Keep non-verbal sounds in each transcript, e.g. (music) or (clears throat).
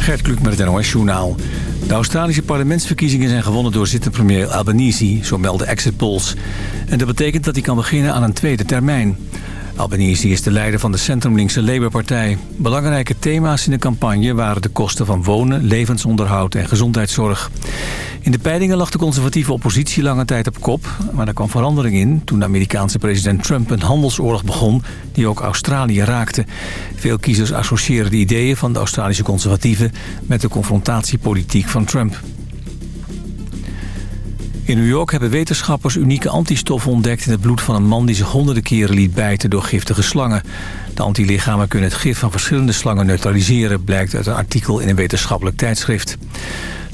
Gert Kluk met het NOS-journaal. De Australische parlementsverkiezingen zijn gewonnen door zittend premier Albanese, zo melden exit polls. En dat betekent dat hij kan beginnen aan een tweede termijn. Albanese is de leider van de centrumlinkse Labour-partij. Belangrijke thema's in de campagne waren de kosten van wonen, levensonderhoud en gezondheidszorg. In de peilingen lag de conservatieve oppositie lange tijd op kop... maar er kwam verandering in toen de Amerikaanse president Trump een handelsoorlog begon... die ook Australië raakte. Veel kiezers associëren de ideeën van de Australische conservatieven... met de confrontatiepolitiek van Trump. In New York hebben wetenschappers unieke antistoffen ontdekt in het bloed van een man die zich honderden keren liet bijten door giftige slangen. De antilichamen kunnen het gif van verschillende slangen neutraliseren, blijkt uit een artikel in een wetenschappelijk tijdschrift.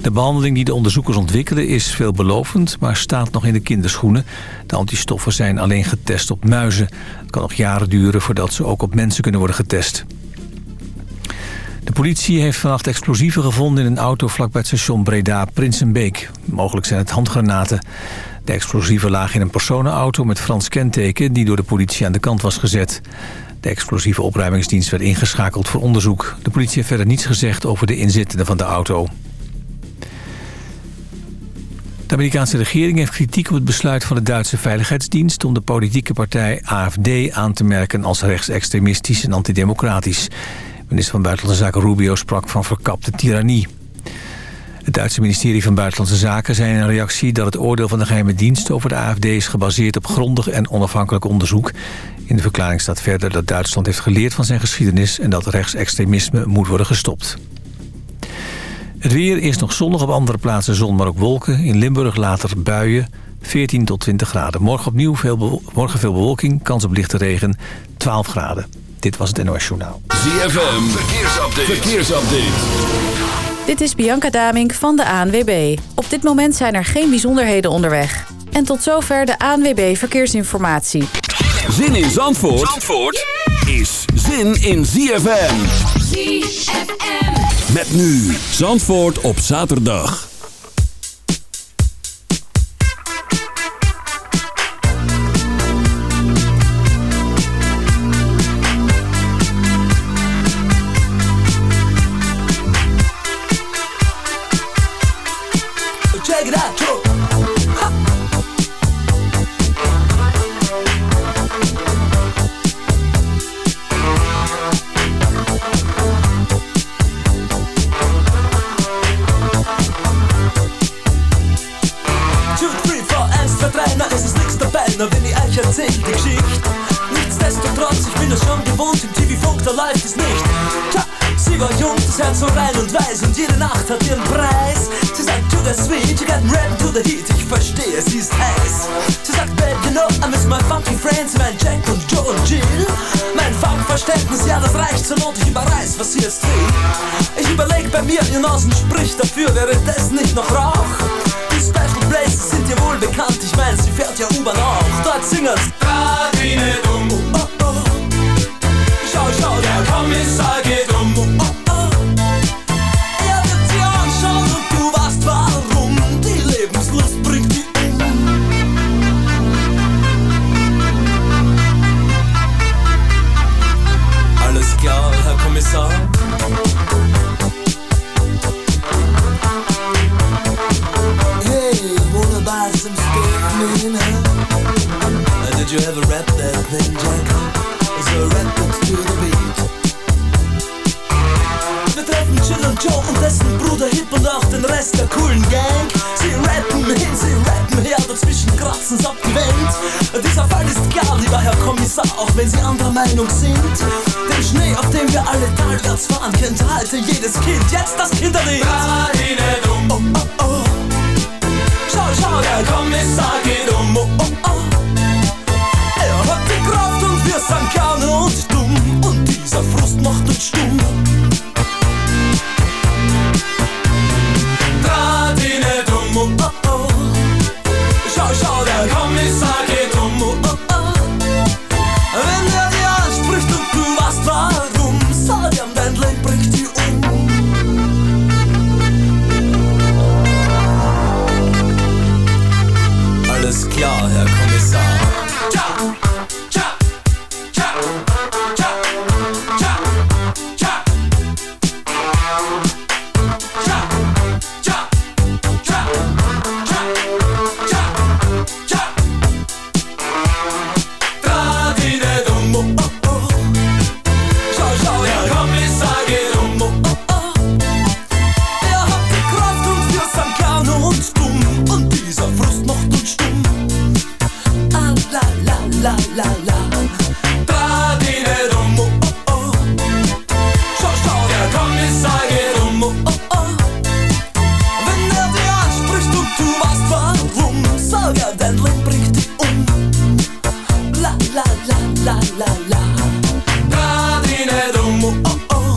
De behandeling die de onderzoekers ontwikkelen is veelbelovend, maar staat nog in de kinderschoenen. De antistoffen zijn alleen getest op muizen. Het kan nog jaren duren voordat ze ook op mensen kunnen worden getest. De politie heeft vannacht explosieven gevonden in een auto vlakbij het station Breda-Prinsenbeek. Mogelijk zijn het handgranaten. De explosieven lagen in een personenauto met Frans kenteken... die door de politie aan de kant was gezet. De explosieve opruimingsdienst werd ingeschakeld voor onderzoek. De politie heeft verder niets gezegd over de inzittenden van de auto. De Amerikaanse regering heeft kritiek op het besluit van de Duitse Veiligheidsdienst... om de politieke partij AFD aan te merken als rechtsextremistisch en antidemocratisch. Minister van Buitenlandse Zaken Rubio sprak van verkapte tirannie. Het Duitse ministerie van Buitenlandse Zaken zei in een reactie... dat het oordeel van de geheime dienst over de AFD is gebaseerd op grondig en onafhankelijk onderzoek. In de verklaring staat verder dat Duitsland heeft geleerd van zijn geschiedenis... en dat rechtsextremisme moet worden gestopt. Het weer is nog zonnig op andere plaatsen zon, maar ook wolken. In Limburg later buien, 14 tot 20 graden. Morgen opnieuw veel, morgen veel bewolking, kans op lichte regen, 12 graden. Dit was het NOS Journaal. ZFM, verkeersupdate. verkeersupdate. Dit is Bianca Damink van de ANWB. Op dit moment zijn er geen bijzonderheden onderweg. En tot zover de ANWB Verkeersinformatie. Zin in Zandvoort, Zandvoort is zin in ZFM. ZFM. Met nu Zandvoort op zaterdag. You got rap to the heat, ich verstehe, sie ist heiß. Sie sagt, Babe, you know, I miss my funky friends, mein Jack und Joe und Jill. Mein Funkverständnis, ja, das reicht zur Not, ich überreiß, was sie jetzt trägt. Ich überleg bei mir, ihr Nasen spricht dafür, wäre das nicht noch Rauch? Die Special Places sind ihr wohl bekannt, ich mein, sie fährt ja U-Bahn auch. Dort singen's. Radine dumm. Oh, oh, oh. Schau, schau, der Kommissar geht. Meinung sind. Den Schnee, auf dem wir alle talwärts fahren, kennt heute jedes Kind. jetzt la la la oh oh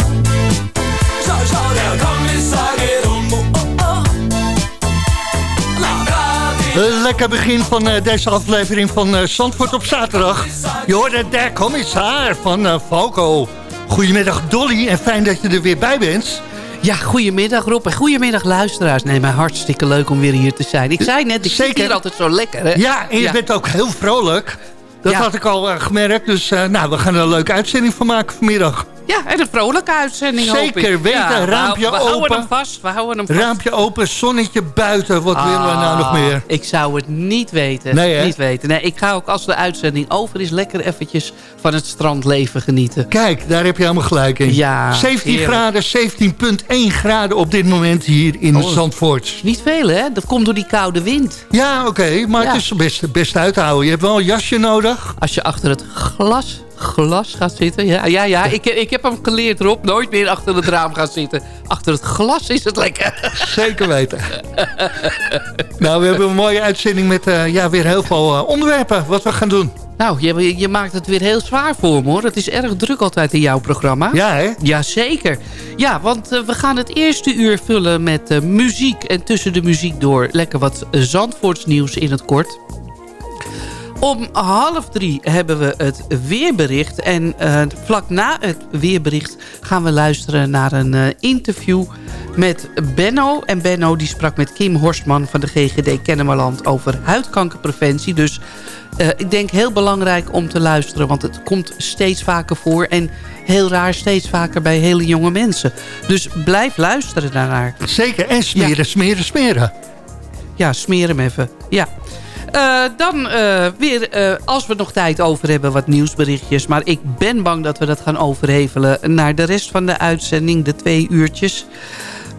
Lekker begin van eh, deze aflevering van eh, Zandvoort op zaterdag. Je hoorde der commissaar van eh, Falco. Goedemiddag Dolly en fijn dat je er weer bij bent. Ja, goedemiddag Rob en goedemiddag luisteraars. Nee, maar hartstikke leuk om weer hier te zijn. Ik zei net, ik Zeker. zit hier altijd zo lekker. Hè? Ja, en je bent ook heel vrolijk. Dat had ik al gemerkt. Dus nou, we gaan er een leuke uitzending van maken vanmiddag. Ja, en een vrolijke uitzending Zeker weten, ja, raampje we, we open. houden hem vast, we houden hem vast. Raampje open, zonnetje buiten, wat willen we nou nog meer? Ik zou het niet weten. Nee, niet weten. Nee, ik ga ook als de uitzending over is lekker eventjes van het strandleven genieten. Kijk, daar heb je helemaal gelijk in. Ja, 17 graden, 17,1 graden op dit moment hier in oh, Zandvoort. Niet veel hè, dat komt door die koude wind. Ja, oké, maar het is best, best uit te houden. Je hebt wel een jasje nodig. Als je achter het glas glas gaat zitten. Ja, ja, ja. Ik, ik heb hem geleerd erop. Nooit meer achter het raam gaan zitten. Achter het glas is het lekker. Zeker weten. (laughs) nou, we hebben een mooie uitzending met uh, ja, weer heel veel uh, onderwerpen. Wat we gaan doen. Nou, je, je, maakt het weer heel zwaar voor me hoor. Het is erg druk altijd in jouw programma. Ja, hè? Jazeker. Ja, want uh, we gaan het eerste uur vullen met muziek. En tussen de muziek door lekker wat Zandvoortsnieuws in het kort. Om half drie hebben we het weerbericht. En uh, vlak na het weerbericht gaan we luisteren naar een uh, interview met Benno. En Benno die sprak met Kim Horstman van de GGD Kennemerland over huidkankerpreventie. Dus uh, ik denk heel belangrijk om te luisteren. Want het komt steeds vaker voor. En heel raar steeds vaker bij hele jonge mensen. Dus blijf luisteren daarnaar. Zeker. En smeren, ja. smeren, smeren. Ja, smeer hem even. Ja. Uh, dan uh, weer, uh, als we nog tijd over hebben, wat nieuwsberichtjes. Maar ik ben bang dat we dat gaan overhevelen naar de rest van de uitzending, de twee uurtjes.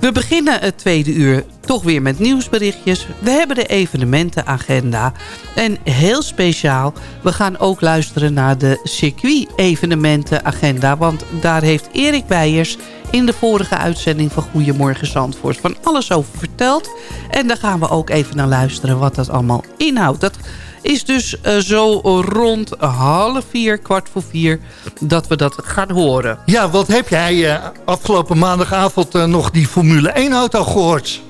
We beginnen het tweede uur toch weer met nieuwsberichtjes. We hebben de evenementenagenda. En heel speciaal, we gaan ook luisteren naar de circuit-evenementenagenda. Want daar heeft Erik Weijers in de vorige uitzending van Goedemorgen Zandvoort van alles over verteld. En daar gaan we ook even naar luisteren wat dat allemaal inhoudt. Dat is dus uh, zo rond half vier, kwart voor vier, dat we dat gaan horen. Ja, wat heb jij uh, afgelopen maandagavond uh, nog die Formule 1 auto gehoord?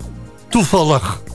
Toevallig.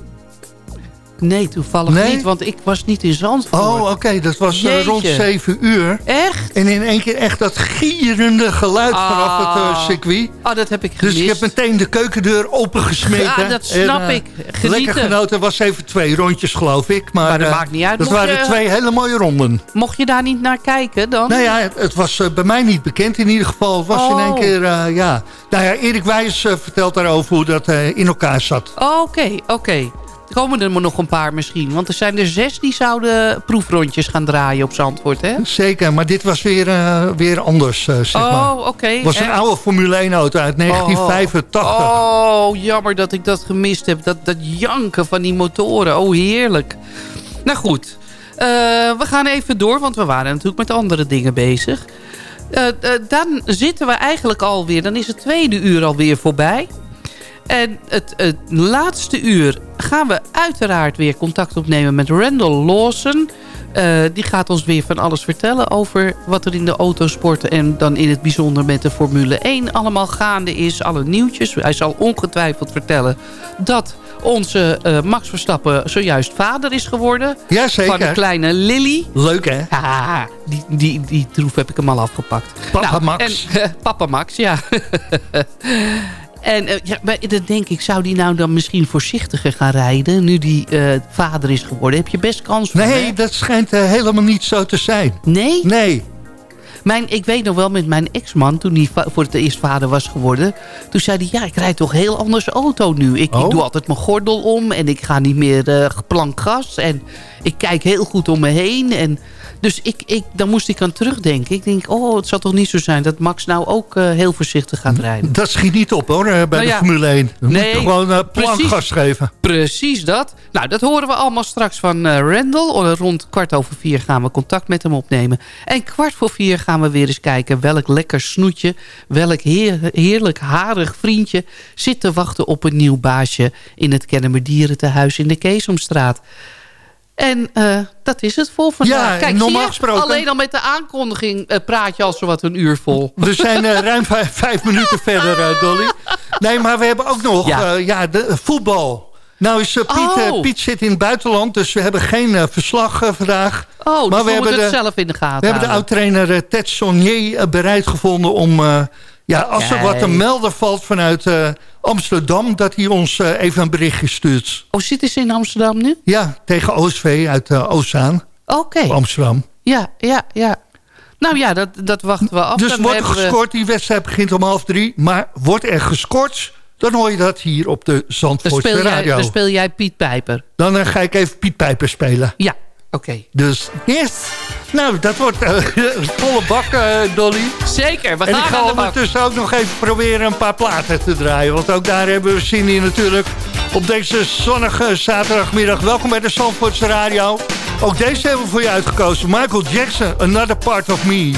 Nee, toevallig niet, want ik was niet in Zandvoort. Oh, oké, dat was uh, rond 7 uur. Echt? En in één keer echt dat gierende geluid ah. vanaf het uh, circuit. Oh, dat heb ik gemist. Dus ik heb meteen de keukendeur opengesmeten. Ja, dat snap en, uh, ik. Genieten. Lekker genoten, was even twee rondjes geloof ik. Maar, maar dat maakt niet uit. Dat mocht waren je, twee hele mooie ronden. Mocht je daar niet naar kijken dan? Nou ja, het, het was bij mij niet bekend in ieder geval. Het was oh. in één keer, ja... Nou ja, Erik Wijs vertelt daarover hoe dat in elkaar zat. Oké, oh, oké. Okay. Er komen er maar nog een paar misschien. Want er zijn er zes die zouden proefrondjes gaan draaien op Zandvoort, hè? Zeker, maar dit was weer, uh, weer anders, uh, zeg oh, maar. oké. Okay. was een oude Formule 1 auto uit 1985. Oh, oh, jammer dat ik dat gemist heb. Dat, dat janken van die motoren. Oh, heerlijk. Nou goed, uh, we gaan even door, want we waren natuurlijk met andere dingen bezig. dan zitten we eigenlijk alweer, dan is het tweede uur alweer voorbij. En het, het, laatste uur gaan we uiteraard weer contact opnemen met Randall Lawson. Uh, die gaat ons weer van alles vertellen over wat er in de autosport... en dan in het bijzonder met de Formule 1 allemaal gaande is. Alle nieuwtjes. Hij zal ongetwijfeld vertellen dat onze uh, Max Verstappen zojuist vader is geworden. Jazeker. Van de kleine Lily. Leuk hè? Ja, die, die, die troef heb ik hem al afgepakt. Papa nou, Max. En, uh, papa Max, ja. (laughs) En uh, ja, dan denk ik, zou die nou dan misschien voorzichtiger gaan rijden... nu die uh, vader is geworden? Heb je best kans voor, Nee, dat schijnt uh, helemaal niet zo te zijn. Nee? Nee. Mijn, ik weet nog wel met mijn ex-man, toen hij voor het eerst vader was geworden... toen zei hij, ja, ik rijd toch heel anders auto nu. Ik, oh. ik doe altijd mijn gordel om en ik ga niet meer uh, plank gas. En ik kijk heel goed om me heen en... Dus ik, ik, dan moest ik aan terugdenken. Ik denk, oh, het zal toch niet zo zijn dat Max nou ook uh, heel voorzichtig gaat rijden. Dat schiet niet op hoor, bij nou ja, de Formule 1. Dan nee, moet gewoon uh, plankgas geven. Precies dat. Nou, dat horen we allemaal straks van uh, Randall. Rond kwart over vier gaan we contact met hem opnemen. En kwart voor vier gaan we weer eens kijken welk lekker snoetje... welk heer, heerlijk harig vriendje zit te wachten op een nieuw baasje... in het Kennemer Dierentehuis in de Keesomstraat. En uh, dat is het vol vandaag. Ja, Kijk, normaal gesproken... alleen al met de aankondiging uh, praat je al zo wat een uur vol. We zijn uh, ruim vijf, vijf, minuten verder, Dolly. Nee, maar we hebben ook nog ja. ja de, voetbal. Nou is Piet, Oh. Piet zit in het buitenland, dus we hebben geen verslag vandaag. Oh, Maar dus we we, hebben het de- zelf in de gaten We hebben de oud-trainer eh, Ted Sonnier eh, bereid gevonden om... eh, ja, als er wat te melden valt vanuit eh, Amsterdam... dat hij ons eh, even een berichtje stuurt. Oh, zitten ze in Amsterdam nu? Ja, tegen OSV uit uh, Oostzaan, Oké. Amsterdam. Ja, ja, ja. Nou ja, dat, dat wachten we af. Dus Dan wordt er gescoord, die wedstrijd begint om half drie. Maar wordt er gescoord, dan hoor je dat hier op de Zandvoortse radio. dan speel jij Piet Pijper. Dan eh, ga ik even Piet Pijper spelen. Ja, oké. Dus, yes. Nou, dat wordt eh, volle bak, eh, Dolly. Zeker, we En ik gaan ga ondertussen ook nog even proberen een paar platen te draaien. Want ook daar hebben we zin in natuurlijk. Op deze zonnige zaterdagmiddag. Welkom bij de Zandvoortse Radio. Ook deze hebben we voor je uitgekozen. Michael Jackson, Another Part of Me.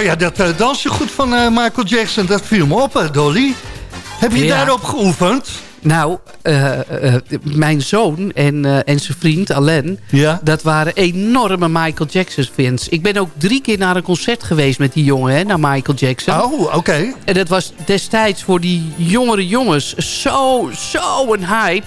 Kan jij dat eh, dansje goed van eh, Michael Jackson? Dat viel me op, eh, Dolly. Heb je Ja. daarop geoefend? Nou, mijn zoon en, en zijn vriend Alain... Ja. dat waren enorme Michael Jackson fans. Ik ben ook drie keer naar een concert geweest met die jongen, hè, naar Michael Jackson. Oh, oké. En dat was destijds voor die jongere jongens zo, zo een hype...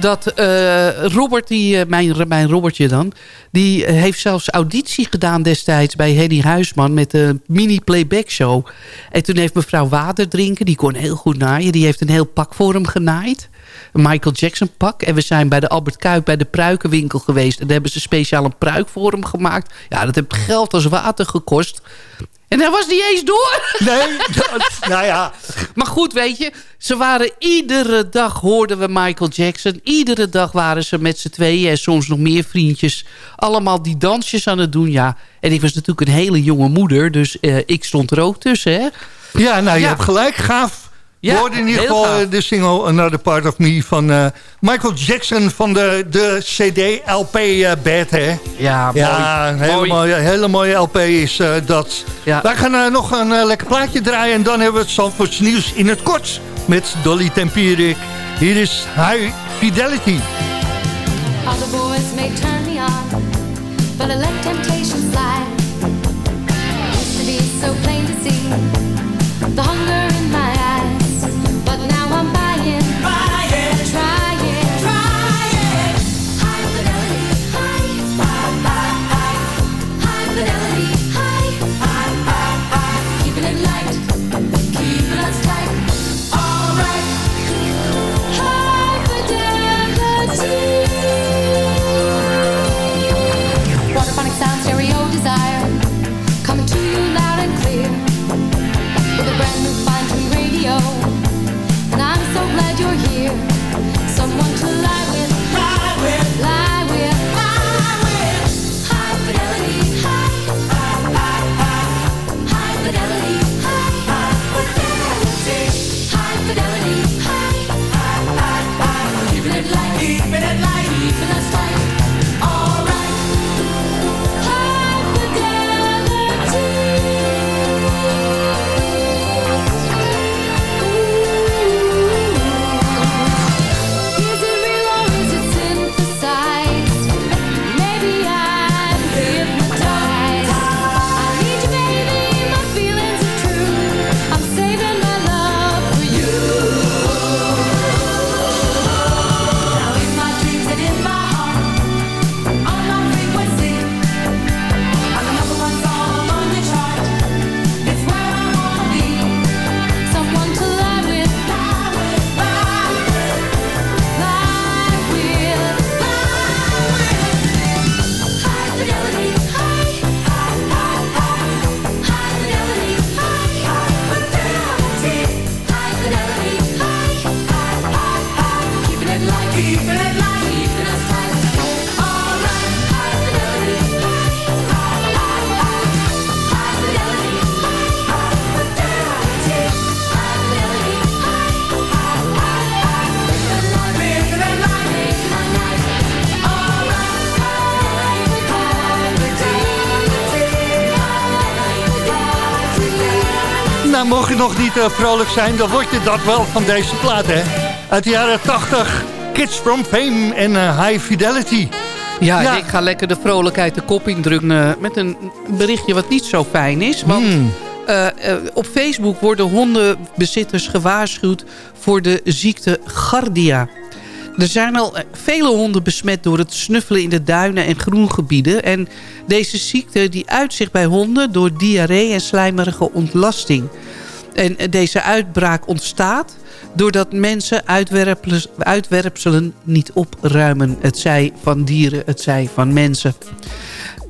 dat eh, Robert, die, eh, mijn, mijn Robertje dan... die heeft zelfs auditie gedaan destijds bij Henny Huisman... met de mini-playback show. En toen heeft mevrouw Water drinken, die kon heel goed naaien... die heeft een heel pak voor hem genaaid. Een Michael Jackson pak. En we zijn bij de Albert Kuip bij de pruikenwinkel geweest... en daar hebben ze speciaal een pruik voor hem gemaakt. Ja, dat heeft geld als water gekost... En hij was niet eens door. Nee, dat, nou ja. Maar goed, weet je, ze waren iedere dag hoorden we Michael Jackson. Iedere dag waren ze met z'n tweeën en soms nog meer vriendjes. Allemaal die dansjes aan het doen, ja. En ik was natuurlijk een hele jonge moeder, dus eh, ik stond er ook tussen, hè. Ja, nou, je Ja. hebt gelijk. Gaaf. Ja, We hoorden in ieder geval gaaf. eh, de single Another Part of Me van eh, Michael Jackson van de, de CD-LP eh Bad, hè? Ja, Ja, een hele Mooi. mooie, hele mooie LP is eh, dat. Ja. Wij gaan nog een lekker plaatje draaien en dan hebben we het Zandvoorts nieuws in het kort met Dolly Tempierik. Hier is High Fidelity. Other boys may turn me on, but I let temptation slide. Used to be so plain to see the hunger vrolijk zijn, dan word je dat wel van deze plaat, hè? Uit de jaren 80, Kids from Fame en eh, High Fidelity. Ja, ik ga lekker de vrolijkheid de kop indrukken eh, met een berichtje wat niet zo fijn is. Want Hmm. eh, eh, op Facebook worden hondenbezitters gewaarschuwd voor de ziekte Gardia. Er zijn al eh, vele honden besmet door het snuffelen in de duinen en groengebieden. En deze ziekte die uit zich bij honden door diarree en slijmerige ontlasting. En deze uitbraak ontstaat doordat mensen uitwerpselen niet opruimen. Het zij van dieren, het zij van mensen.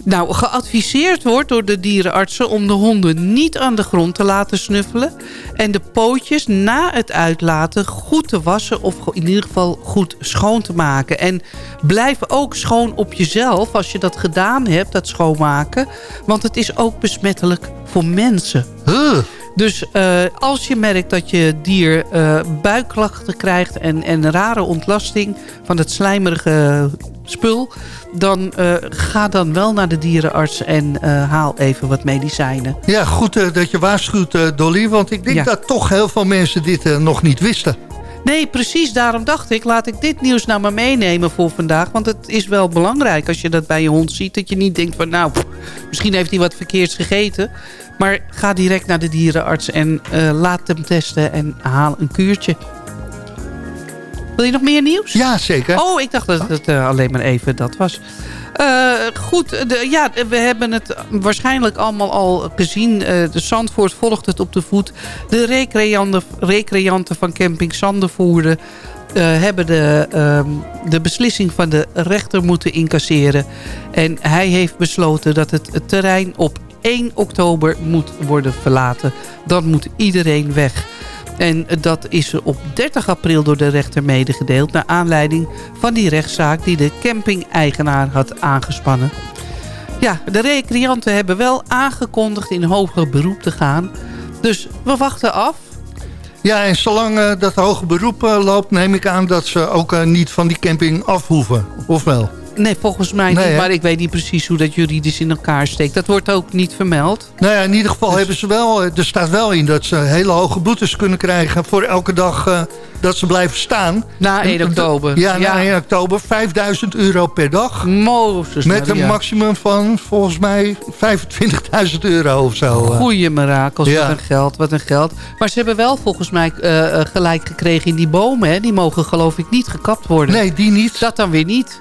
Nou, geadviseerd wordt door de dierenartsen om de honden niet aan de grond te laten snuffelen. En de pootjes na het uitlaten goed te wassen of in ieder geval goed schoon te maken. En blijf ook schoon op jezelf als je dat gedaan hebt, dat schoonmaken. Want het is ook besmettelijk voor mensen. Huh. Dus eh, als je merkt dat je dier eh, buikklachten krijgt en, en een rare ontlasting van het slijmerige spul, dan eh, ga dan wel naar de dierenarts en eh, haal even wat medicijnen. Ja, goed eh, dat je waarschuwt, Dolly. Want ik denk Ja. dat toch heel veel mensen dit nog niet wisten. Nee, precies. Daarom dacht ik, laat ik dit nieuws nou maar meenemen voor vandaag. Want het is wel belangrijk als je dat bij je hond ziet. Dat je niet denkt van, nou, misschien heeft hij wat verkeerds gegeten. Maar ga direct naar de dierenarts en laat hem testen en haal een kuurtje. Wil je nog meer nieuws? Ja, zeker. Oh, ik dacht dat het eh, alleen maar even dat was. Eh, goed, de, ja, we hebben het waarschijnlijk allemaal al gezien. Eh, de Zandvoort volgt het op de voet. De recreanten, recreanten van camping Zandervoerde... eh, hebben de, ehm, de beslissing van de rechter moeten incasseren. En hij heeft besloten dat het, het terrein op 1 oktober moet worden verlaten. Dan moet iedereen weg. En dat is op 30 april door de rechter medegedeeld... naar aanleiding van die rechtszaak die de camping-eigenaar had aangespannen. Ja, de recreanten hebben wel aangekondigd in hoger beroep te gaan. Dus we wachten af. Ja, en zolang eh, dat hoge beroep eh, loopt... neem ik aan dat ze ook eh, niet van die camping af hoeven. Of wel? Nee, volgens mij Nee, niet. hè? Maar ik weet niet precies hoe dat juridisch in elkaar steekt. Dat wordt ook niet vermeld. Nou ja, in ieder geval Dus- hebben ze wel... eh, er staat wel in dat ze hele hoge boetes kunnen krijgen... voor elke dag eh, dat ze blijven staan. Na 1 En- oktober. Ja, na Ja. 1 oktober. 5000 euro per dag. Mozes Met een maximum van volgens mij 25.000 euro of zo. eh. Goeie mirakels, Ja. wat een geld, wat een geld. Maar ze hebben wel volgens mij gelijk gekregen in die bomen. Hè? Die mogen geloof ik niet gekapt worden. Nee, die niet. Dat dan weer niet.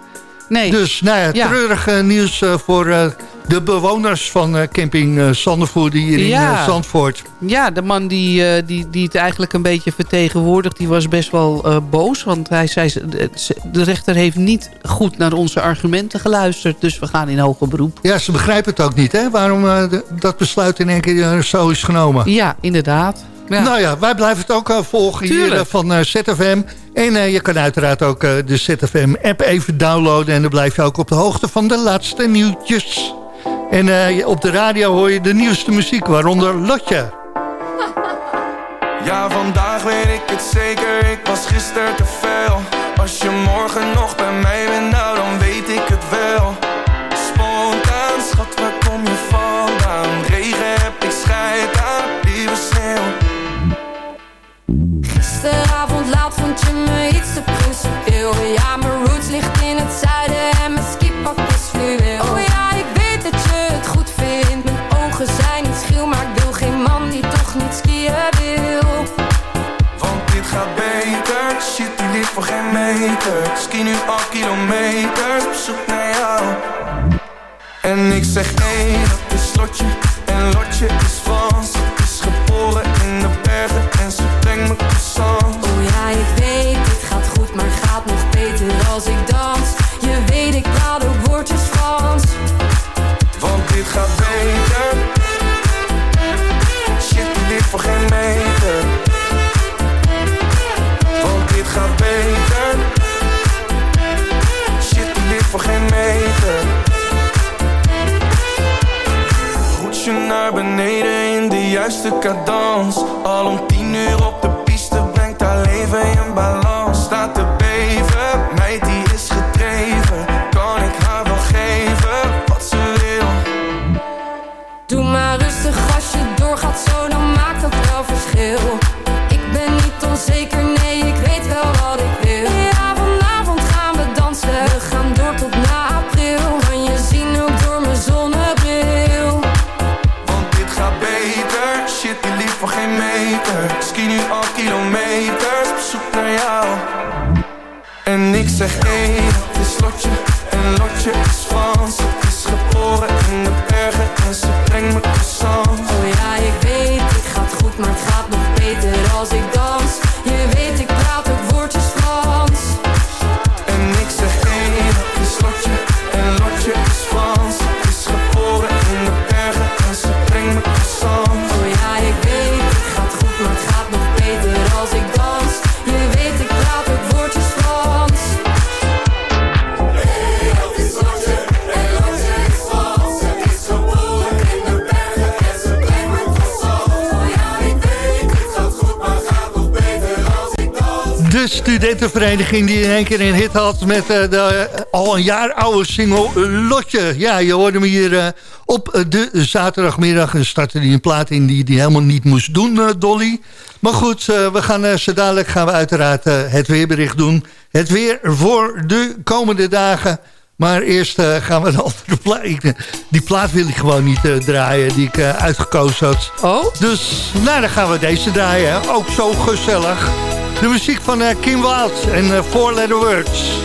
Nee. Dus nou ja, Ja. treurig eh, nieuws eh, voor eh, de bewoners van camping Zandervoerde hier in Ja. Zandvoort. Ja, de man die, die, die het eigenlijk een beetje vertegenwoordigt... die was best wel boos. Want hij zei, de, rechter heeft niet goed naar onze argumenten geluisterd. Dus we gaan in hoger beroep. Ja, ze begrijpen het ook niet, hè? Waarom dat besluit in één keer zo is genomen. Ja, inderdaad. Ja. Nou ja, wij blijven het ook eh, volgen hier Tuurlijk. eh, van eh, ZFM. En eh, je kan uiteraard ook eh, de ZFM-app even downloaden. En dan blijf je ook op de hoogte van de laatste nieuwtjes. En eh, op de radio hoor je de nieuwste muziek, waaronder Lotje. Ja, vandaag weet ik het zeker, ik was gisteren te veel Als je morgen nog bij mij bent, nou dan weet ik het wel vond je me iets te studentenvereniging die in één keer een hit had met eh, de eh, al een jaar oude single Lotje. Ja, je hoorde hem hier eh, op de zaterdagmiddag. En startte die een plaat in die die helemaal niet moest doen, Dolly. Maar goed, we gaan zo dadelijk gaan we uiteraard het weerbericht doen. Het weer voor de komende dagen. Maar eerst gaan we een andere plaat. Die plaat wil ik gewoon niet draaien die ik uitgekozen had. Oh? Dus nou, dan gaan we deze draaien. Ook zo gezellig. De muziek van eh, Kim Wilde en eh, Four Letter Words.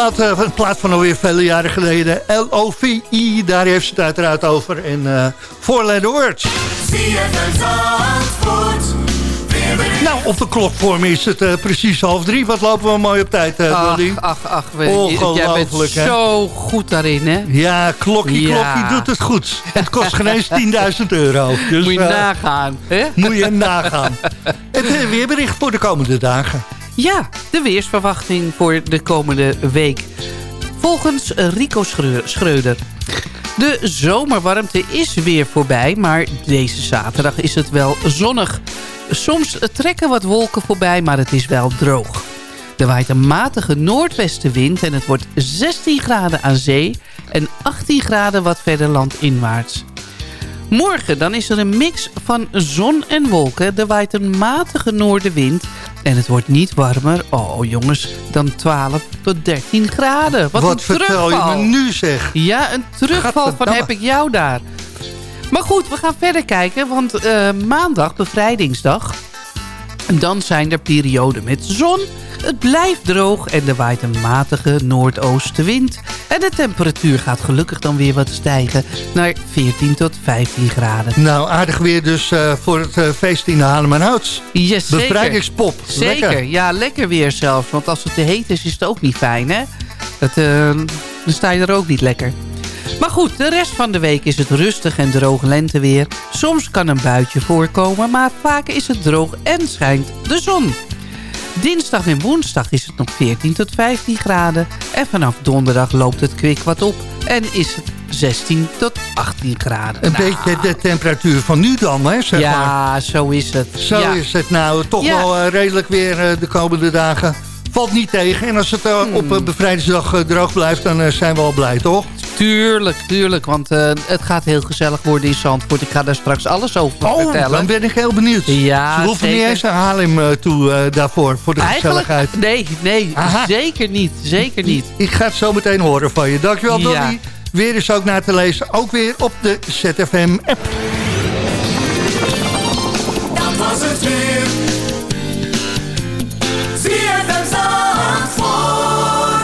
Wild, eh, een plaat van alweer vele jaren geleden. L-O-V-I, daar heeft ze het uiteraard over. En eh Four Letter Words. Nou, op de klokvorm is het eh, precies half drie. Wat lopen we mooi op tijd, eh Ach, Dolly? ach, ach. jij bent hè? zo goed daarin, hè? Ja, klokkie, Ja. klokkie doet het goed. Het kost geen eens (laughs) 10.000 euro. Dus, Moet je eh, nagaan, hè? moet je nagaan. Het eh, weerbericht voor de komende dagen. Ja, de weersverwachting voor de komende week. Volgens Rico Schreu- Schreuder. De zomerwarmte is weer voorbij, maar deze zaterdag is het wel zonnig. Soms trekken wat wolken voorbij, maar het is wel droog. Er waait een matige noordwestenwind en het wordt 16 graden aan zee... en 18 graden wat verder landinwaarts. Morgen dan is er een mix van zon en wolken. Er waait een matige noordenwind. En het wordt niet warmer, oh jongens, dan 12 tot 13 graden. Wat, Wat een vertel je terugval. me nu, zeg? Ja, een terugval van heb ik jou daar. Maar goed, we gaan verder kijken. Want eh, maandag, bevrijdingsdag... dan zijn er perioden met zon. Het blijft droog en er waait een matige noordoostenwind. En de temperatuur gaat gelukkig dan weer wat stijgen... naar 14 tot 15 graden. Nou, aardig weer dus eh, voor het eh, feest in de Haarlemmerhouts. Yes, zeker. Bevrijdingspop. Zeker, Lekker. ja, lekker weer zelfs. Want als het te heet is, is het ook niet fijn, hè? Dat, eh, dan sta je er ook niet lekker. Maar goed, de rest van de week is het rustig en droog lenteweer. Soms kan een buitje voorkomen, maar vaak is het droog en schijnt de zon. Dinsdag en woensdag is het nog 14 tot 15 graden. En vanaf donderdag loopt het kwik wat op en is het 16 tot 18 graden. Een Nou, beetje de temperatuur van nu dan, hè, zeg maar. Ja, zo is het. Zo ja. is het nou. Toch Ja. wel eh, redelijk weer eh, de komende dagen. Valt niet tegen. En als het eh, Hmm. op uh, bevrijdingsdag eh, droog blijft, dan eh, zijn we al blij, toch? Tuurlijk, tuurlijk. Want eh, het gaat heel gezellig worden in Zandvoort. Ik ga daar straks alles over Oh, vertellen. dan ben ik heel benieuwd. Ja, Ze hoeven niet eens naar Haarlem eh, toe eh, daarvoor, voor de gezelligheid. Nee, nee, Aha. zeker niet. Zeker niet. Ik ga het zo meteen horen van je. Dankjewel, Ja. Dolly. Weer is ook naar te lezen. Ook weer op de ZFM-app.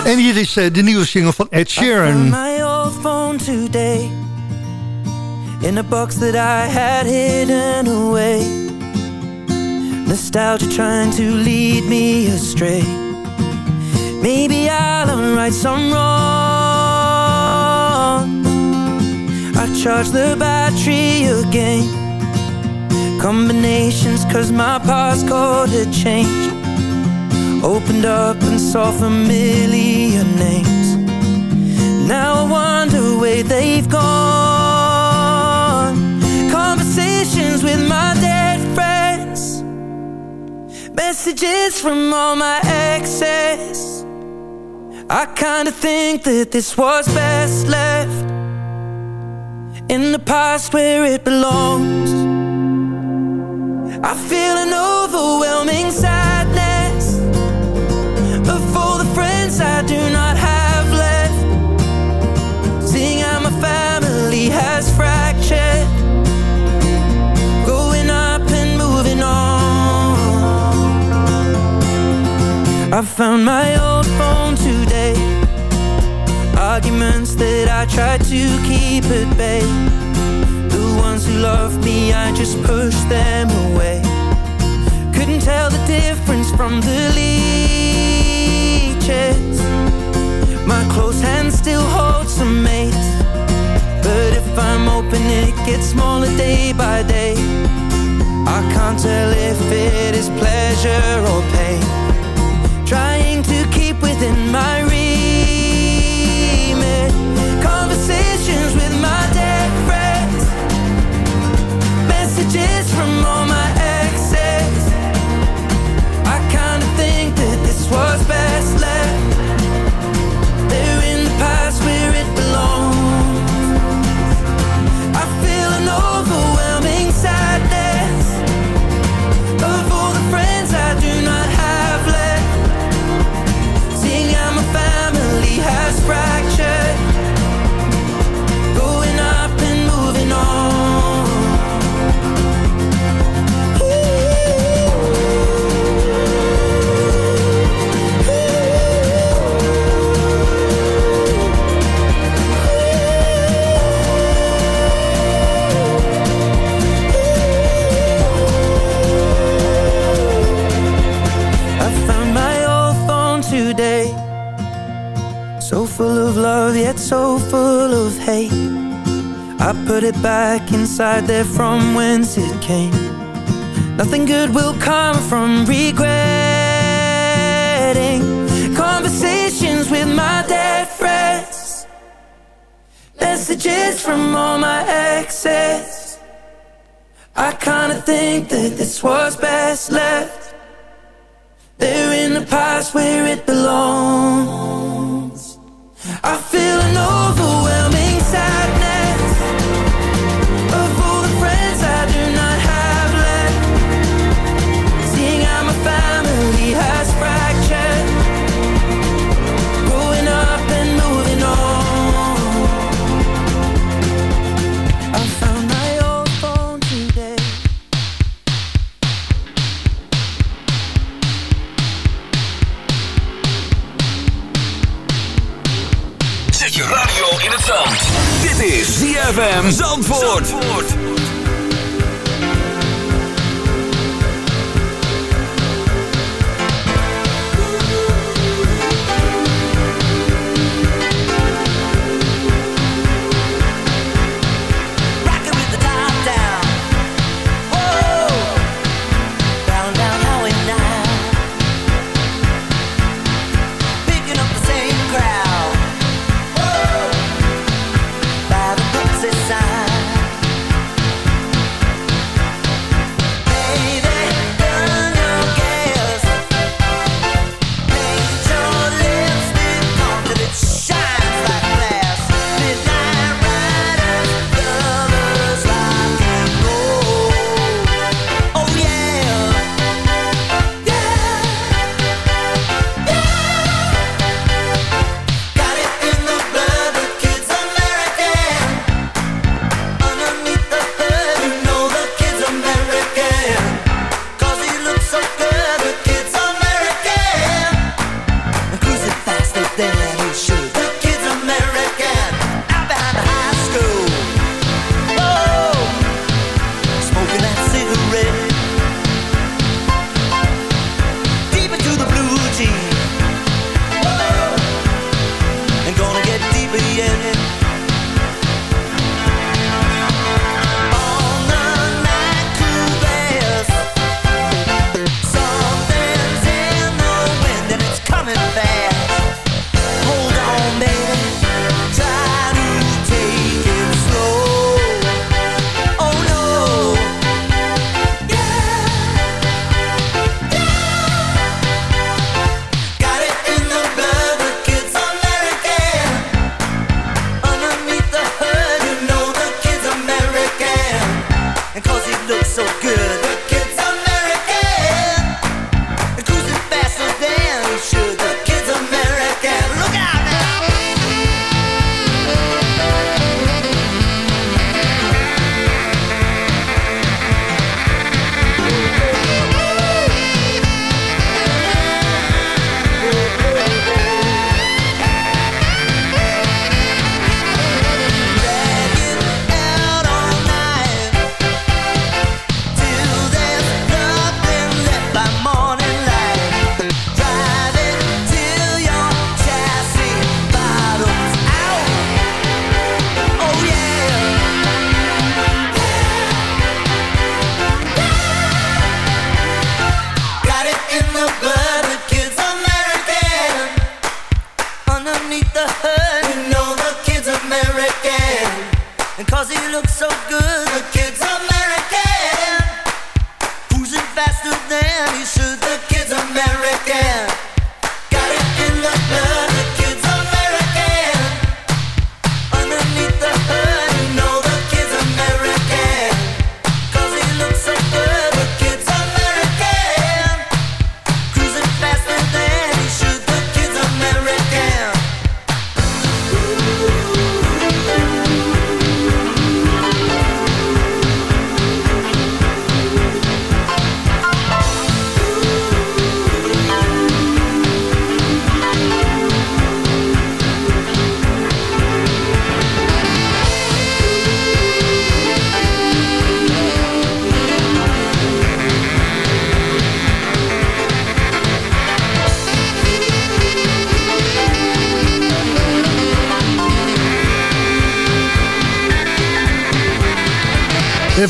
En hier is eh, de nieuwe single van Ed Sheeran. my old phone today in a box that I had hidden away. Nostalgia trying to lead me astray. Maybe I'll right some wrong. I charge the battery again. Combinations cause my passcode had changed. Opened up and saw familiar names. Now I wonder where they've gone. Conversations with my dead friends. Messages from all my exes. I kinda think that this was best left in the past where it belongs. I feel an overwhelming sadness do not have left. Seeing how my family has fractured, growing up and moving on. I found my old phone today. Arguments that I tried to keep at bay. The ones who loved me, I just pushed them away. Couldn't tell the difference from the leeches. My close hand still holds some mates. But if I'm open, it gets smaller day by day. I can't tell if it is pleasure or pain. Trying to keep within my remit. Conversations with my dead friends. Messages back inside there from whence it came. Nothing good will come from regretting Conversations with my dead friends. Messages from all my exes. I kinda think that this was best left. There in the past where it belongs. ZFM Zandvoort.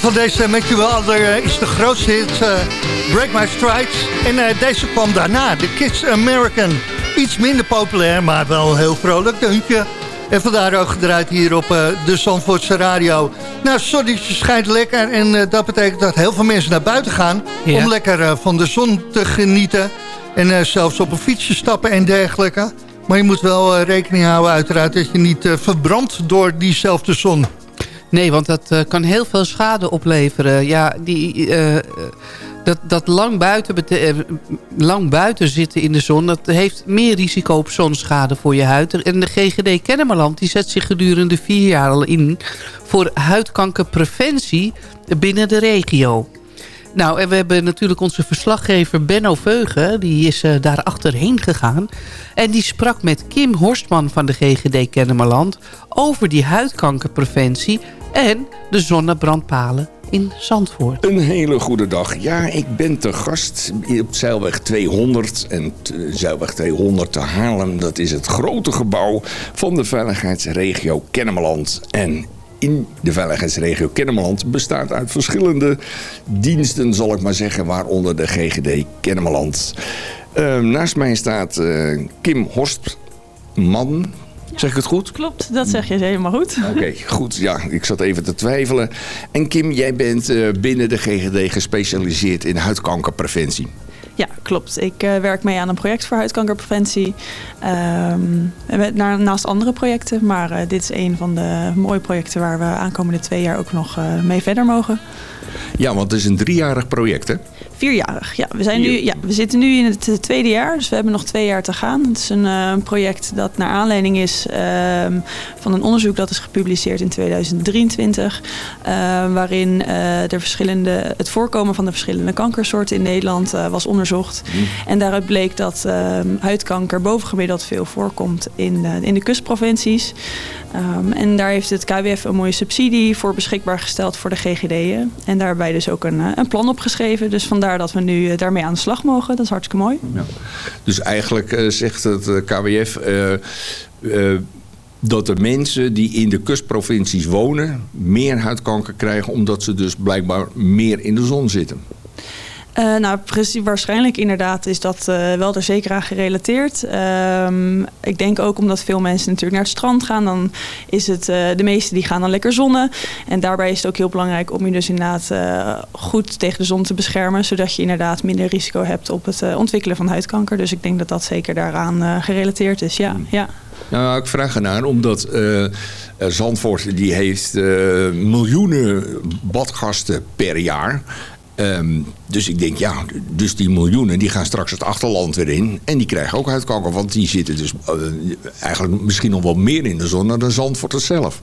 Van deze met je wel ander is de grootste hit eh, Break My Strides. En eh, deze kwam daarna, The Kids American. Iets minder populair, maar wel heel vrolijk deuntje. En vandaar ook gedraaid hier op eh, de Zandvoortse radio. Nou, zonnetje schijnt lekker en eh, dat betekent dat heel veel mensen naar buiten gaan... Ja. om lekker eh, van de zon te genieten. En eh, zelfs op een fietsje stappen en dergelijke. Maar je moet wel eh, rekening houden uiteraard dat je niet eh, verbrandt door diezelfde zon. Nee, want dat eh, kan heel veel schade opleveren. Ja, die, eh, eh, dat, dat lang, buiten lang buiten zitten in de zon... dat heeft meer risico op zonschade voor je huid. En de GGD Kennemerland die zet zich gedurende vier jaar al in... voor huidkankerpreventie binnen de regio. Nou, en we hebben natuurlijk onze verslaggever Benno Veugen. Die is eh, daar achterheen gegaan. En die sprak met Kim Horstman van de GGD Kennemerland... over die huidkankerpreventie en de zonnebrandpalen in Zandvoort. Een hele goede dag. Ja, ik ben te gast op Zeilweg 200. En Zeilweg 200 te Haarlem, dat is het grote gebouw van de veiligheidsregio Kennemerland. En in de veiligheidsregio Kennemerland bestaat uit verschillende diensten, zal ik maar zeggen, waaronder de GGD Kennemerland. Eh, naast mij staat eh, Kim Horstman. Zeg ik het goed? Klopt, dat zeg je helemaal goed. Oké, (laughs) goed. Ja, ik zat even te twijfelen. En Kim, jij bent eh, binnen de GGD gespecialiseerd in huidkankerpreventie. Ja, klopt. Ik eh, werk mee aan een project voor huidkankerpreventie. Ehm, naast andere projecten, maar eh, dit is een van de mooie projecten waar we aankomende twee jaar ook nog eh, mee verder mogen. Ja, want het is een driejarig project, hè? Vierjarig, ja. We, zijn nu, ja. we zitten nu in het eh, tweede jaar, dus we hebben nog twee jaar te gaan. Het is een eh, project dat naar aanleiding is ehm, van een onderzoek dat is gepubliceerd in 2023. eh, waarin de verschillende, het voorkomen van de verschillende kankersoorten in Nederland was onderzocht. En daaruit bleek dat ehm, huidkanker bovengemiddeld veel voorkomt in, in de kustprovincies. Ehm, en daar heeft het KWF een mooie subsidie voor beschikbaar gesteld voor de GGD'en. En daarbij dus ook een, een plan opgeschreven. Dus vandaar dat we nu eh, daarmee aan de slag mogen. Dat is hartstikke mooi. Dus eigenlijk eh, zegt het eh, KWF dat de mensen die in de kustprovincies wonen... meer huidkanker krijgen omdat ze dus blijkbaar meer in de zon zitten. Eh, nou, precies, waarschijnlijk inderdaad is dat eh, wel er zeker aan gerelateerd. Ehm, ik denk ook omdat veel mensen natuurlijk naar het strand gaan, dan is het eh, de meesten die gaan dan lekker zonnen. En daarbij is het ook heel belangrijk om je dus inderdaad goed tegen de zon te beschermen, zodat je inderdaad minder risico hebt op het ontwikkelen van huidkanker. Dus ik denk dat dat zeker daaraan gerelateerd is. Ja, ja. Nou, ik vraag ernaar omdat eh, Zandvoort die heeft miljoenen badgasten per jaar. Ehm, dus ik denk, ja, dus die miljoenen die gaan straks het achterland weer in. En die krijgen ook huidkanker, want die zitten dus eh, eigenlijk misschien nog wel meer in de zon dan Zandvoort het zelf.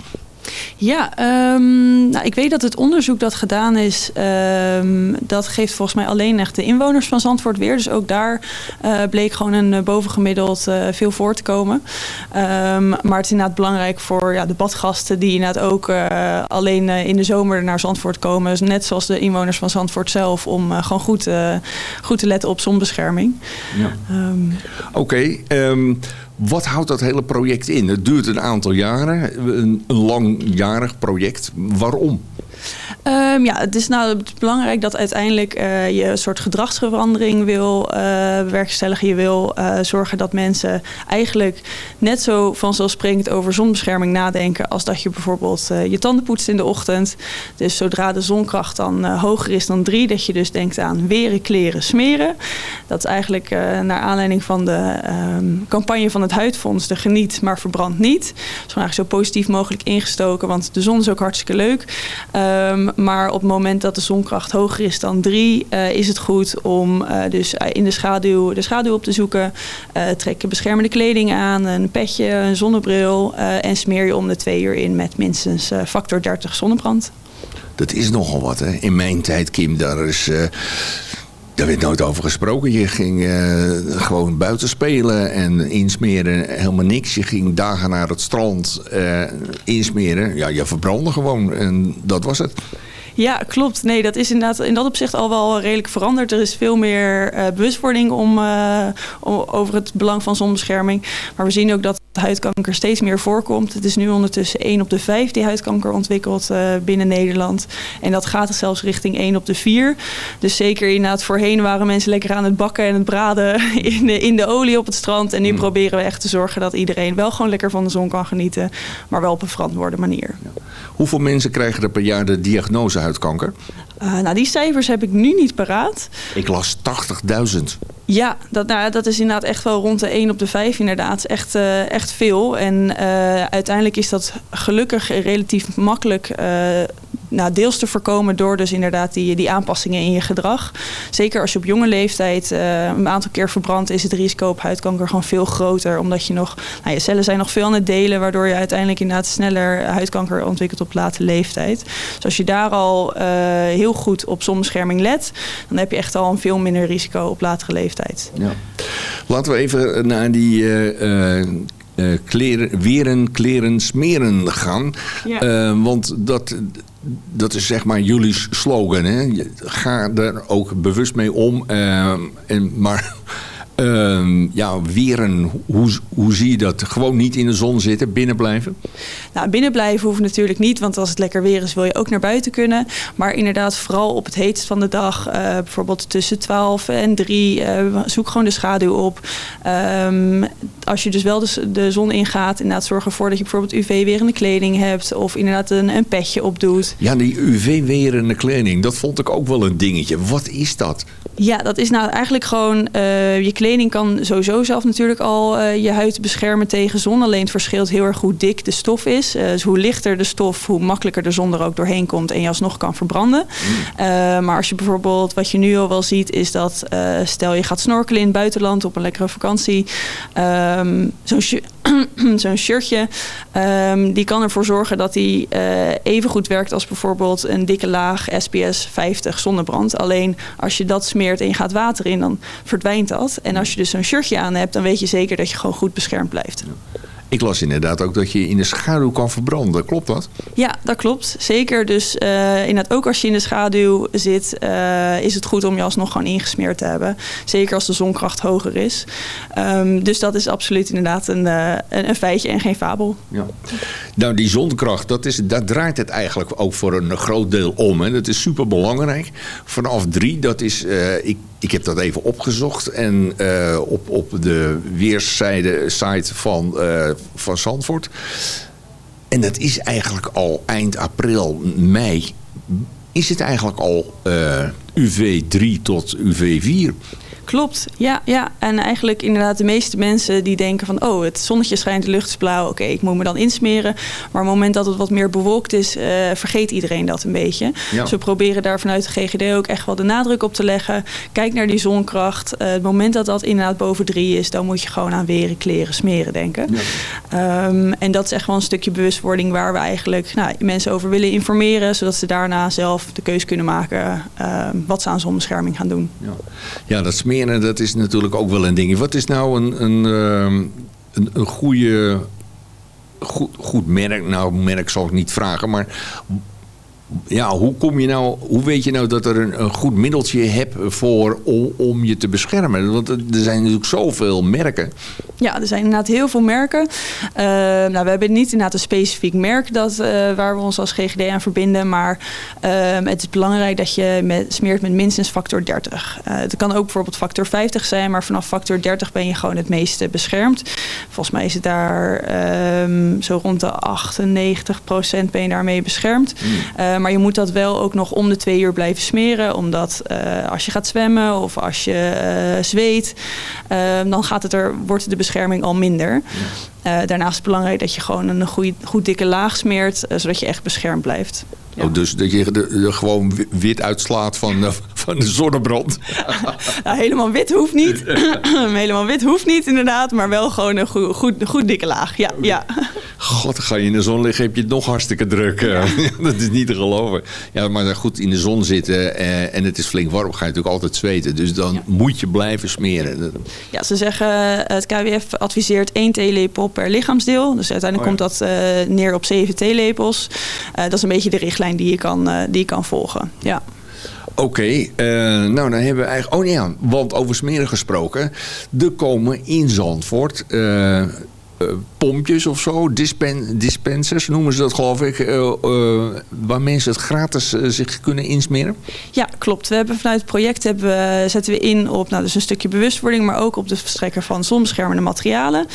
Ja, ehm, nou, ik weet dat het onderzoek dat gedaan is, ehm, dat geeft volgens mij alleen echt de inwoners van Zandvoort weer. Dus ook daar eh, bleek gewoon een eh, bovengemiddeld eh, veel voor te komen. Ehm, maar het is inderdaad belangrijk voor ja, de badgasten die inderdaad ook alleen in de zomer naar Zandvoort komen. Dus net zoals de inwoners van Zandvoort zelf, om gewoon goed, goed te letten op zonbescherming. Ja. Oké, ehm, wat houdt dat hele project in? Het duurt een aantal jaren, een, langjarig project. Waarom? Ehm, ja, het is nou belangrijk dat uiteindelijk eh, je een soort gedragsverandering wil eh bewerkstelligen. Je wil eh, zorgen dat mensen eigenlijk net zo vanzelfsprekend over zonbescherming nadenken als dat je bijvoorbeeld je tanden poetst in de ochtend. Dus zodra de zonkracht dan hoger is dan drie, dat je dus denkt aan weren, kleren, smeren. Dat is eigenlijk naar aanleiding van de ehm, campagne van het Huidfonds, de geniet maar verbrand niet. Dat is eigenlijk zo positief mogelijk ingestoken, want de zon is ook hartstikke leuk. Ehm, maar op het moment dat de zonkracht hoger is dan 3, is het goed om eh, dus eh, in de schaduw, de schaduw op te zoeken. Eh, trek je beschermende kleding aan, een petje, een zonnebril eh, en smeer je om de twee uur in met minstens eh, factor 30 zonnebrand. Dat is nogal wat, hè? In mijn tijd, Kim, daar is... daar werd nooit over gesproken. Je ging eh, gewoon buiten spelen en insmeren, helemaal niks. Je ging dagen naar het strand eh, insmeren. Ja, je verbrandde gewoon en dat was het. Ja, klopt. Nee, dat is inderdaad in dat opzicht al wel redelijk veranderd. Er is veel meer eh, bewustwording om- over het belang van zonbescherming. Maar we zien ook dat huidkanker steeds meer voorkomt. Het is nu ondertussen 1 op de 5 die huidkanker ontwikkelt eh, binnen Nederland. En dat gaat zelfs richting 1 op de 4. Dus zeker inderdaad voorheen waren mensen lekker aan het bakken en het braden (laughs) in de, in de olie op het strand. En nu proberen we echt te zorgen dat iedereen wel gewoon lekker van de zon kan genieten. Maar wel op een verantwoorde manier. Hoeveel mensen krijgen er per jaar de diagnose huidkanker? Uh, nou, die cijfers heb ik nu niet paraat. Ik las 80.000. Ja, dat, nou, dat is inderdaad echt wel rond de 1 op de 5 inderdaad. Echt, uh, echt veel. En uh, uiteindelijk is dat gelukkig relatief makkelijk nou, deels te voorkomen door dus inderdaad die, die aanpassingen in je gedrag. Zeker als je op jonge leeftijd uh, een aantal keer verbrandt, is het risico op huidkanker gewoon veel groter. Omdat je nog, nou, je cellen zijn nog veel aan het delen, waardoor je uiteindelijk inderdaad sneller huidkanker ontwikkelt op late leeftijd. Dus als je daar al uh, heel goed op zonbescherming let, dan heb je echt al een veel minder risico op latere leeftijd. Ja. Laten we even naar die. Uh, uh, kleren, weren, kleren, smeren gaan. Ja. Uh, want dat, dat is zeg maar jullie slogan. Hè? Ga er ook bewust mee om. Uh, en, maar uh, ja, weren, hoe, hoe zie je dat? Gewoon niet in de zon zitten, binnen blijven? Nou, binnen blijven hoeft natuurlijk niet, want als het lekker weer is wil je ook naar buiten kunnen. Maar inderdaad, vooral op het heetst van de dag, uh, bijvoorbeeld tussen 12 en 3, uh, zoek gewoon de schaduw op. Um, als je dus wel de, de zon ingaat, inderdaad zorg ervoor dat je bijvoorbeeld UV-werende kleding hebt of inderdaad een, een petje opdoet. Ja, die UV-werende kleding, dat vond ik ook wel een dingetje. Wat is dat? Ja, dat is nou eigenlijk gewoon, uh, je kleding kan sowieso zelf natuurlijk al uh, je huid beschermen tegen zon. Alleen het verschilt heel erg hoe dik de stof is. Uh, dus hoe lichter de stof, hoe makkelijker de zon er ook doorheen komt en je alsnog kan verbranden. Mm. maar als je bijvoorbeeld, wat je nu al wel ziet, is dat stel je gaat snorkelen in het buitenland op een lekkere vakantie. Um, Zo'n (clears throat) zo'n shirtje, um, die kan ervoor zorgen dat die even goed werkt als bijvoorbeeld een dikke laag SPS 50 zonnebrand. Alleen als je dat smeert en je gaat water in, dan verdwijnt dat. En als je dus zo'n shirtje aan hebt, dan weet je zeker dat je gewoon goed beschermd blijft. Ik las inderdaad ook dat je in de schaduw kan verbranden. Klopt dat? Ja, dat klopt. Zeker. Dus uh, inderdaad ook als je in de schaduw zit, uh, is het goed om je alsnog gewoon ingesmeerd te hebben. Zeker als de zonkracht hoger is. Um, dus dat is absoluut inderdaad een, uh, een, feitje en geen fabel. Ja. Nou, die zonkracht, dat is, daar draait het eigenlijk ook voor een groot deel om. Hè. Dat is super belangrijk. Vanaf drie, dat is, ik ik heb dat even opgezocht. En uh, op, op de weerszijde site van, uh, van Zandvoort. En dat is eigenlijk al eind april, mei. Is het eigenlijk al uh, UV3 tot UV4? Klopt, ja, ja. En eigenlijk inderdaad de meeste mensen die denken van... oh, het zonnetje schijnt, de lucht is blauw, oké, okay, ik moet me dan insmeren. Maar op het moment dat het wat meer bewolkt is, uh, vergeet iedereen dat een beetje. Ja. Dus we proberen daar vanuit de GGD ook echt wel de nadruk op te leggen. Kijk naar die zonkracht. Uh, het moment dat dat inderdaad boven drie is... dan moet je gewoon aan weren, kleren, smeren denken. Ja. Um, en dat is echt wel een stukje bewustwording... waar we eigenlijk nou, mensen over willen informeren... zodat ze daarna zelf de keus kunnen maken... Uh, wat ze aan zonbescherming gaan doen. Ja, ja dat smeren smeren, dat is natuurlijk ook wel een ding. Wat is nou een, een, een, een goede, goed, goed merk? Nou, merk zal ik niet vragen, maar ja, hoe, kom je nou, hoe weet je nou dat er een, een goed middeltje hebt voor, om, om je te beschermen? Want er zijn natuurlijk zoveel merken. Ja, er zijn inderdaad heel veel merken. Uh, nou, we hebben niet inderdaad een specifiek merk dat, uh, waar we ons als GGD aan verbinden. Maar uh, het is belangrijk dat je met, smeert met minstens factor 30. het kan ook bijvoorbeeld factor 50 zijn, maar vanaf factor 30 ben je gewoon het meeste beschermd. Volgens mij is het daar ehm, zo rond de 98% ben je daarmee beschermd. Mm. Maar je moet dat wel ook nog om de twee uur blijven smeren. Omdat als je gaat zwemmen of als je zweet, ehm, dan gaat het er, wordt de bescherming al minder. Ja. Uh, daarnaast is het belangrijk dat je gewoon een goed, goed dikke laag smeert, uh, zodat je echt beschermd blijft. Ja. Oh, dus dat je er gewoon wit uitslaat van, uh, van de zonnebrand? (laughs) nou, helemaal wit hoeft niet. (laughs) (clears throat) helemaal wit hoeft niet, inderdaad. Maar wel gewoon een goed, goed, goed dikke laag. Ja, okay. ja. God, ga je in de zon liggen, heb je het nog hartstikke druk. Ja. (laughs) dat is niet te geloven. Ja, maar goed in de zon zitten eh, en het is flink warm, ga je natuurlijk altijd zweten. Dus dan ja. moet je blijven smeren. Ja, ze zeggen, het KWF adviseert één theelepel per lichaamsdeel. Dus uiteindelijk oh, ja. komt dat uh, neer op zeven theelepels. Uh, dat is een beetje de richtlijn die je kan, uh, die je kan volgen. Ja. Oké, okay, nou dan hebben we eigenlijk... Oh ja, want over smeren gesproken. Er komen in Zandvoort... Uh, eh, pompjes of zo, dispen, dispensers noemen ze dat geloof ik, eh, eh, waar mensen het gratis zich kunnen insmeren? Ja, klopt. We hebben vanuit het project hebben zetten we in op nou, dus een stukje bewustwording, maar ook op de verstrekker van zonbeschermende materialen.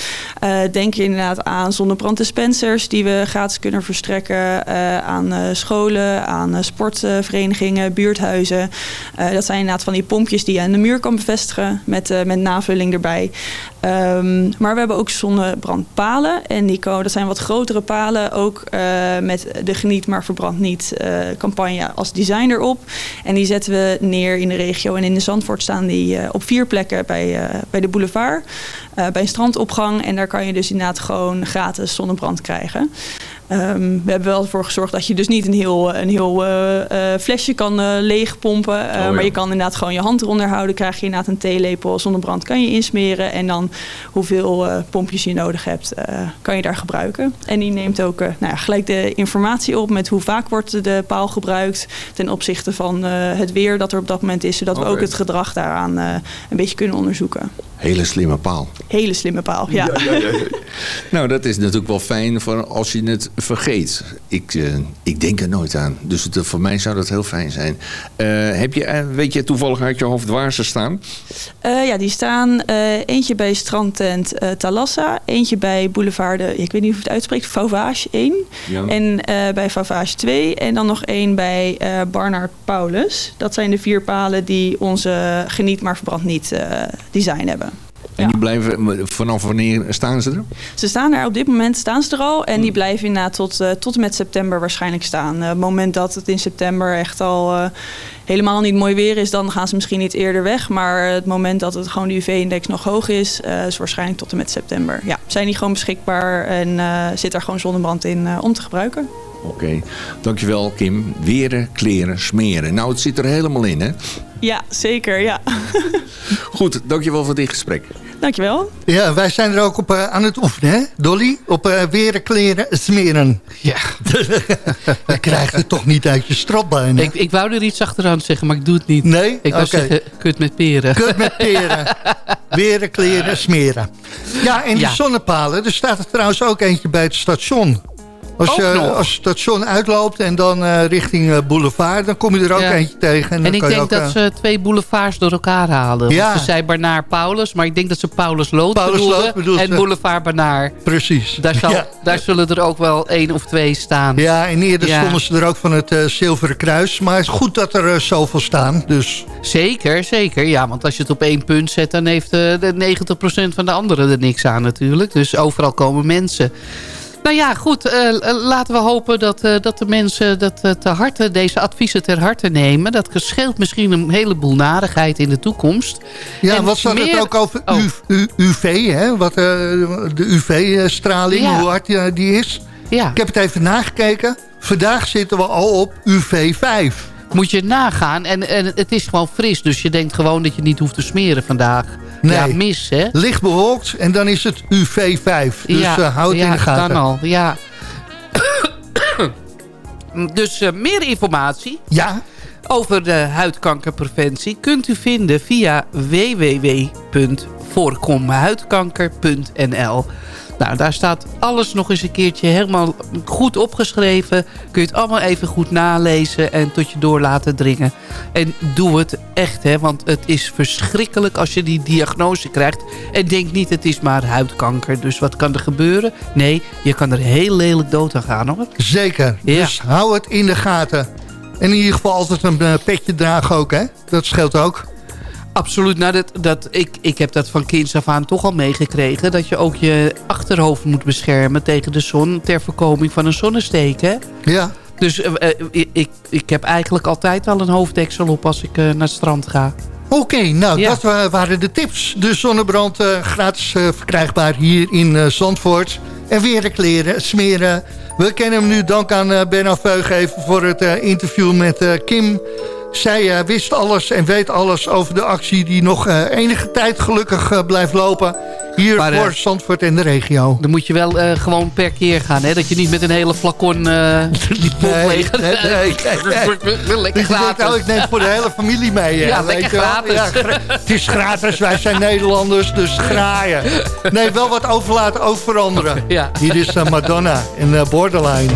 Denk inderdaad aan zonnebranddispensers die we gratis kunnen verstrekken aan scholen, aan sportverenigingen, buurthuizen. Dat zijn inderdaad van die pompjes die je aan de muur kan bevestigen met, met navulling erbij. Ehm, maar we hebben ook zonnebrandpalen. En ko- dat zijn wat grotere palen. Ook eh, met de Geniet maar verbrand niet eh, campagne als design erop. En die zetten we neer in de regio. En in de Zandvoort staan die eh, op vier plekken bij, bij de boulevard. bij een strandopgang. En daar kan je dus inderdaad gewoon gratis zonnebrand krijgen. Ehm, we hebben wel ervoor gezorgd dat je dus niet een heel, een heel eh, eh, flesje kan eh, leegpompen. eh, ja. Maar je kan inderdaad gewoon je hand eronder houden. Krijg je inderdaad een theelepel zonnebrand kan je insmeren. En dan hoeveel eh, pompjes je nodig hebt, eh, kan je daar gebruiken. En die neemt ook eh, nou ja, gelijk de informatie op met hoe vaak wordt de paal gebruikt. Ten opzichte van eh, het weer dat er op dat moment is. Zodat we ook het gedrag daaraan eh, een beetje kunnen onderzoeken. Hele slimme paal. Hele slimme paal, ja. (laughs) Nou, dat is natuurlijk wel fijn voor als je het vergeet. Ik, eh, ik denk er nooit aan. Dus het, voor mij zou dat heel fijn zijn. Eh, heb je, eh, weet je toevallig uit je hoofd waar ze staan? Eh, ja, die staan eh, eentje bij strandtent eh Thalassa, eentje bij boulevard, de, ik weet niet hoe je het uitspreekt, Fauvage 1. Ja. En eh, bij Fauvage 2 en dan nog één bij eh Barnard Paulus. Dat zijn de vier palen die onze geniet maar verbrand niet eh, design hebben. En die blijven, vanaf wanneer staan ze er? Ze staan er op dit moment staan ze er al en die blijven inderdaad tot, eh, tot en met september waarschijnlijk staan. Eh, het moment dat het in september echt al eh, helemaal niet mooi weer is, dan gaan ze misschien niet eerder weg. Maar het moment dat het gewoon de UV-index nog hoog is, is waarschijnlijk tot en met september. Ja, zijn die gewoon beschikbaar en zit daar gewoon zonnebrand in om te gebruiken. Oké, dankjewel Kim. Weren, kleren, smeren. Nou, het zit er helemaal in, hè? Ja, zeker. Ja. (laughs) Goed, dankjewel voor dit gesprek. Dankjewel. Ja, wij zijn er ook op eh, aan het oefenen, hè, Dolly? Op eh weren, kleren, smeren. Ja. Dan krijg je het toch niet uit je bijna. Ik, ik wou er iets achteraan zeggen, maar ik doe het niet. Nee? Ik wou Oké. zeggen, kut met peren. Kut met peren. (laughs) Weren, kleren, smeren. Ja, en die Ja. zonnepalen. Er staat er trouwens ook eentje bij het station. Als je als station uitloopt en dan eh, richting eh, boulevard... dan kom je er ook Ja. eentje tegen. En, En dan ik kan je denk ook, dat eh, ze twee boulevards door elkaar halen. Ja. Want ze zei Barnaar Paulus, maar ik denk dat ze Paulus Lood Paulus. Lood en. Boulevard Barnaar. Precies. Daar, zal, Ja. daar zullen er ook wel één of twee staan. Ja, en eerder Ja. stonden ze er ook van het eh, Zilveren Kruis. Maar het is goed dat er zoveel staan. Dus Zeker, zeker. Ja, want als je het op één punt zet... dan heeft de 90% van de anderen er niks aan natuurlijk. Dus overal komen mensen. Nou ja, goed. eh, eh, laten we hopen dat, eh, dat de mensen dat, te harte, deze adviezen ter harte nemen. Dat scheelt misschien een heleboel narigheid in de toekomst. ja, En wat zat het meer- ook over Oh. U- UV, hè? Wat, de UV-straling, Ja. hoe hard die is. Ja. Ik heb het even nagekeken. Vandaag zitten we al op UV5. Moet je nagaan. En, en het is gewoon fris. Dus je denkt gewoon dat je niet hoeft te smeren vandaag. Nee. Ja, mis hè. Licht bewolkt en dan is het UV5. Dus ja, eh, hou het ja, in de gaten. dan al, ja. (coughs) dus eh, meer informatie Ja, over de huidkankerpreventie kunt u vinden via www.voorkomhuidkanker.nl. Nou, daar staat alles nog eens een keertje helemaal goed opgeschreven. Kun je het allemaal even goed nalezen en tot je door laten dringen. En doe het echt, hè, want het is verschrikkelijk als je die diagnose krijgt. En denk niet, het is maar huidkanker. Dus wat kan er gebeuren? Nee, je kan er heel lelijk dood aan gaan, hoor. zeker. Ja. Dus hou het in de gaten. En in ieder geval altijd een eh, petje dragen ook, hè? Dat scheelt ook. Absoluut. Nou, dat, dat, ik, ik heb dat van kinds af aan toch al meegekregen. Dat je ook je achterhoofd moet beschermen tegen de zon. Ter voorkoming van een zonnesteek. Hè? Ja, Dus eh, eh, ik, ik, heb eigenlijk altijd al een hoofddeksel op als ik eh, naar het strand ga. Oké, nou Ja. dat wa- waren de tips. De zonnebrand gratis verkrijgbaar hier in Zandvoort. En weer kleren, smeren. We kennen hem nu dank aan eh Benno Veug even voor het interview met Kim. Zij eh, wist alles en weet alles over de actie die nog eh, enige tijd gelukkig eh, blijft lopen. Hier Maar, voor Zandvoort en de regio. Dan moet je wel eh, gewoon per keer gaan, hè? Dat je niet met een hele flacon eh (laughs) die pot Nee, leeg... nee, nee. (laughs) Lekker Dus je denkt, gratis. oh, ik neem voor de hele familie mee. (laughs) hè. Ja, Weet lekker gratis. Ja, gra- het is gratis, wij zijn Nederlanders, dus graaien. Nee, wel wat overlaten, ook veranderen. Ja. Hier is eh, Madonna in Borderline.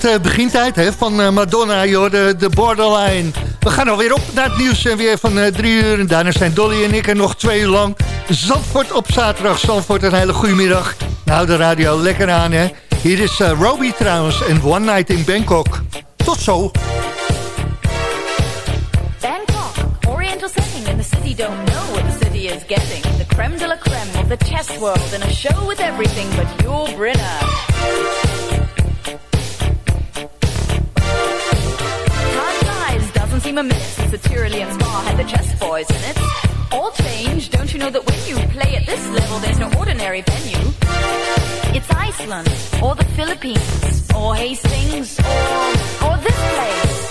Het eh, begintijd hè, van eh, Madonna, joh, de, de borderline. We gaan alweer op naar het nieuws en weer van eh, drie uur. En daarna zijn Dolly en ik er nog twee uur lang. Zandvoort op zaterdag. Zandvoort, een hele goede middag. Nou, de radio lekker aan, hè. Hier is eh Roby trouwens en One Night in Bangkok. Tot zo. Bangkok, oriental setting, and the city don't know what the city is getting. The creme de la creme of the chess world, and a show with everything but your Brinner. Seem a since the Tyrolean Spa had the chess boys in it. All change, don't you know that when you play at this level, there's no ordinary venue? It's Iceland, or the Philippines, or Hastings, or, or this place.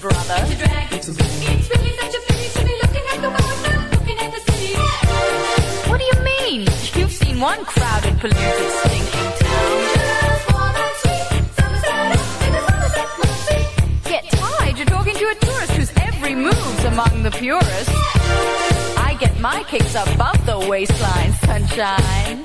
brother. It's, it's really such a pity to be looking at the world, not looking at the city. What do you mean? You've seen one crowded, polluted, stinking town. Get tied, you're talking to a tourist whose every move's among the purest. I get my kicks above the waistline, sunshine.